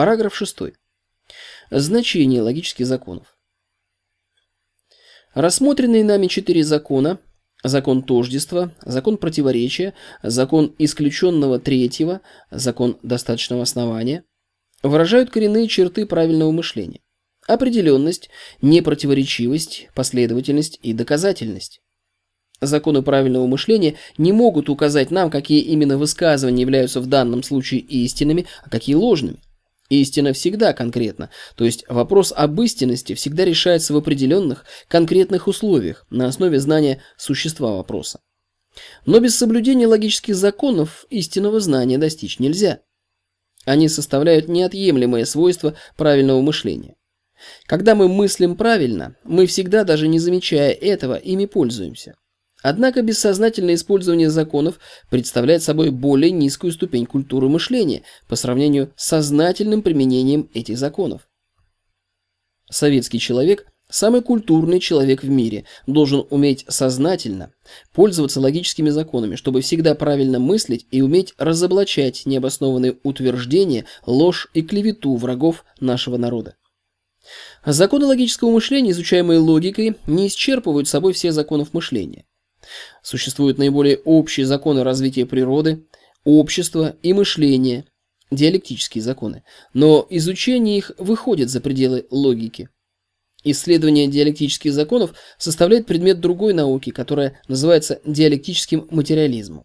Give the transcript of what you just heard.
Параграф 6. Значение логических законов. Рассмотренные нами четыре закона – закон тождества, закон противоречия, закон исключенного третьего, закон достаточного основания – выражают коренные черты правильного мышления. Определенность, непротиворечивость, последовательность и доказательность. Законы правильного мышления не могут указать нам, какие именно высказывания являются в данном случае истинными, а какие ложными. Истина всегда конкретна, то есть вопрос об истинности всегда решается в определенных, конкретных условиях на основе знания существа вопроса. Но без соблюдения логических законов истинного знания достичь нельзя. Они составляют неотъемлемое свойство правильного мышления. Когда мы мыслим правильно, мы всегда, даже не замечая этого, ими пользуемся. Однако бессознательное использование законов представляет собой более низкую ступень культуры мышления по сравнению с сознательным применением этих законов. Советский человек – самый культурный человек в мире, должен уметь сознательно пользоваться логическими законами, чтобы всегда правильно мыслить и уметь разоблачать необоснованные утверждения, ложь и клевету врагов нашего народа. Законы логического мышления, изучаемые логикой, не исчерпывают собой всех законов мышления. Существуют наиболее общие законы развития природы, общества и мышления, диалектические законы, но изучение их выходит за пределы логики. Исследование диалектических законов составляет предмет другой науки, которая называется диалектическим материализмом.